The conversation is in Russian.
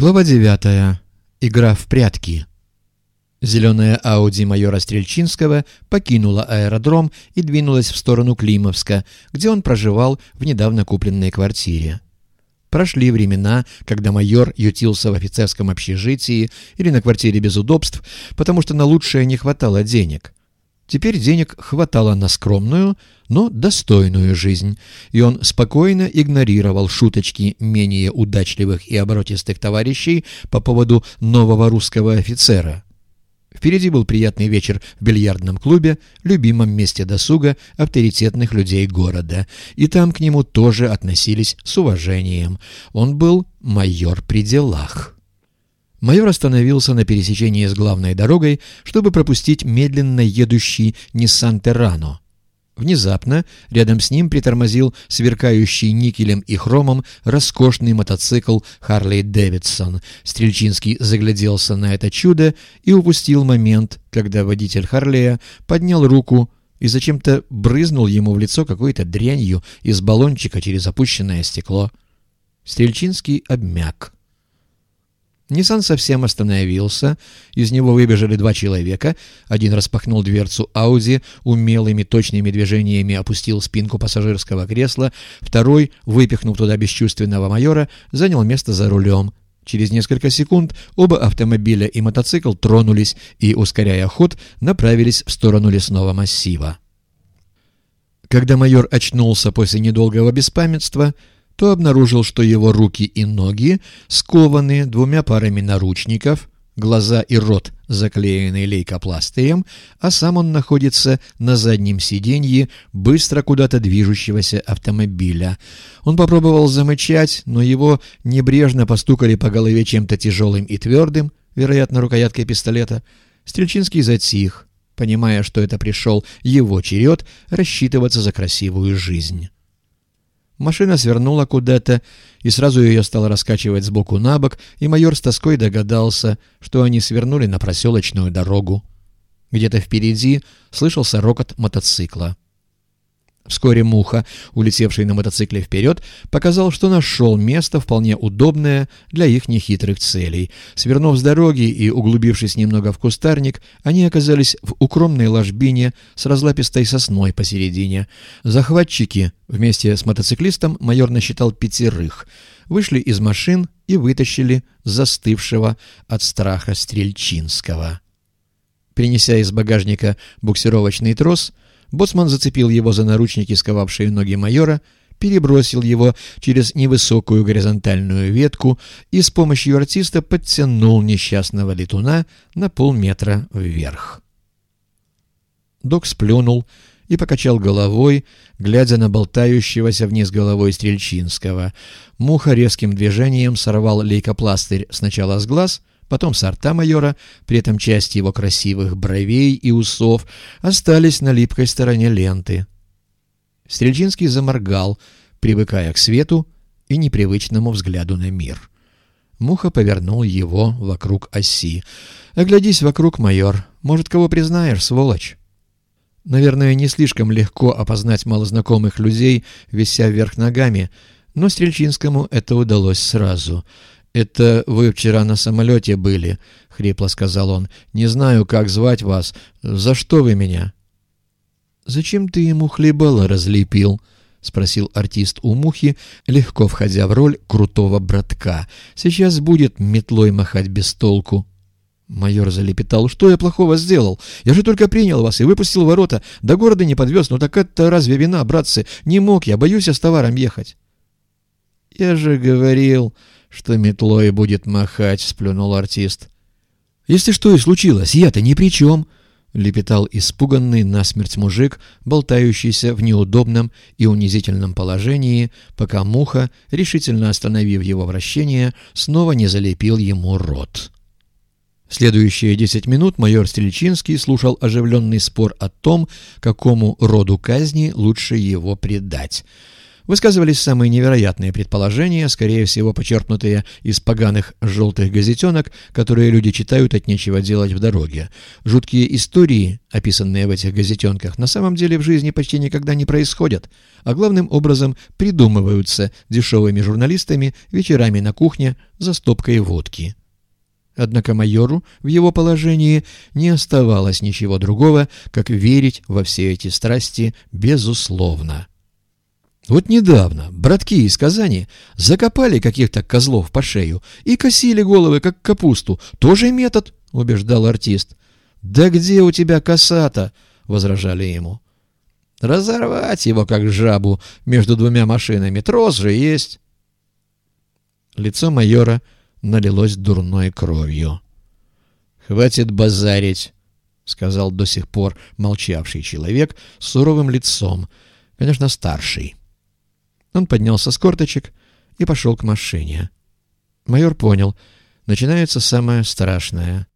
Глава 9. Игра в прятки. Зеленая Ауди майора Стрельчинского покинула аэродром и двинулась в сторону Климовска, где он проживал в недавно купленной квартире. Прошли времена, когда майор ютился в офицерском общежитии или на квартире без удобств, потому что на лучшее не хватало денег – Теперь денег хватало на скромную, но достойную жизнь, и он спокойно игнорировал шуточки менее удачливых и оборотистых товарищей по поводу нового русского офицера. Впереди был приятный вечер в бильярдном клубе, любимом месте досуга авторитетных людей города, и там к нему тоже относились с уважением. Он был майор при делах. Майор остановился на пересечении с главной дорогой, чтобы пропустить медленно едущий Nissan Terrano. Внезапно рядом с ним притормозил сверкающий никелем и хромом роскошный мотоцикл Харли Дэвидсон. Стрельчинский загляделся на это чудо и упустил момент, когда водитель Харлея поднял руку и зачем-то брызнул ему в лицо какой-то дрянью из баллончика через опущенное стекло. Стрельчинский обмяк. Ниссан совсем остановился. Из него выбежали два человека. Один распахнул дверцу Ауди, умелыми точными движениями опустил спинку пассажирского кресла. Второй, выпихнув туда бесчувственного майора, занял место за рулем. Через несколько секунд оба автомобиля и мотоцикл тронулись и, ускоряя ход, направились в сторону лесного массива. Когда майор очнулся после недолгого беспамятства, то обнаружил, что его руки и ноги скованы двумя парами наручников, глаза и рот заклеены лейкопластырем, а сам он находится на заднем сиденье быстро куда-то движущегося автомобиля. Он попробовал замычать, но его небрежно постукали по голове чем-то тяжелым и твердым, вероятно, рукояткой пистолета. Стрельчинский затих, понимая, что это пришел его черед рассчитываться за красивую жизнь. Машина свернула куда-то, и сразу ее стало раскачивать сбоку на бок, и майор с тоской догадался, что они свернули на проселочную дорогу. Где-то впереди слышался рокот мотоцикла. Вскоре Муха, улетевший на мотоцикле вперед, показал, что нашел место, вполне удобное для их нехитрых целей. Свернув с дороги и углубившись немного в кустарник, они оказались в укромной ложбине с разлапистой сосной посередине. Захватчики, вместе с мотоциклистом, майор насчитал пятерых, вышли из машин и вытащили застывшего от страха Стрельчинского. Принеся из багажника буксировочный трос, Боцман зацепил его за наручники, сковавшие ноги майора, перебросил его через невысокую горизонтальную ветку и с помощью артиста подтянул несчастного летуна на полметра вверх. Док сплюнул и покачал головой, глядя на болтающегося вниз головой Стрельчинского. Муха резким движением сорвал лейкопластырь сначала с глаз, потом сорта майора, при этом часть его красивых бровей и усов остались на липкой стороне ленты. Стрельчинский заморгал, привыкая к свету и непривычному взгляду на мир. Муха повернул его вокруг оси. «Оглядись вокруг, майор. Может, кого признаешь, сволочь?» Наверное, не слишком легко опознать малознакомых людей, вися вверх ногами, но Стрельчинскому это удалось сразу. «Это вы вчера на самолете были», — хрипло сказал он. «Не знаю, как звать вас. За что вы меня?» «Зачем ты ему хлебало разлепил?» — спросил артист у Мухи, легко входя в роль крутого братка. «Сейчас будет метлой махать без толку». Майор залепетал. «Что я плохого сделал? Я же только принял вас и выпустил ворота. До города не подвез. Ну так это разве вина, братцы? Не мог я. Боюсь я с товаром ехать». «Я же говорил...» что метлой будет махать», — сплюнул артист. «Если что и случилось, я-то ни при чем», — лепетал испуганный насмерть мужик, болтающийся в неудобном и унизительном положении, пока муха, решительно остановив его вращение, снова не залепил ему рот. Следующие десять минут майор Стрельчинский слушал оживленный спор о том, какому роду казни лучше его предать — Высказывались самые невероятные предположения, скорее всего почерпнутые из поганых желтых газетенок, которые люди читают от нечего делать в дороге. Жуткие истории, описанные в этих газетенках, на самом деле в жизни почти никогда не происходят, а главным образом придумываются дешевыми журналистами вечерами на кухне за стопкой водки. Однако майору в его положении не оставалось ничего другого, как верить во все эти страсти безусловно. Вот недавно братки из Казани закопали каких-то козлов по шею и косили головы, как капусту. Тоже метод, — убеждал артист. «Да где у тебя коса-то?» — возражали ему. «Разорвать его, как жабу, между двумя машинами. Трос же есть». Лицо майора налилось дурной кровью. «Хватит базарить», — сказал до сих пор молчавший человек с суровым лицом, конечно, старший. Он поднялся с корточек и пошел к машине. Майор понял, начинается самое страшное.